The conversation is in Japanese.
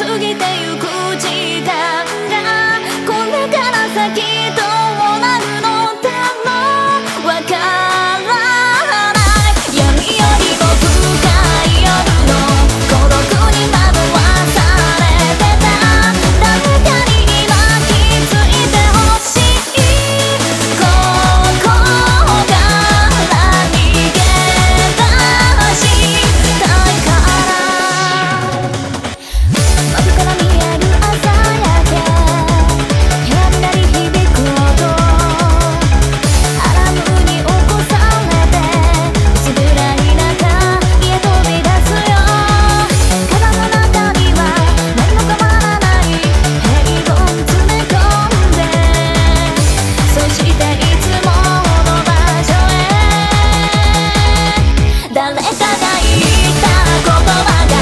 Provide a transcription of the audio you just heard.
過ぎていこ言葉が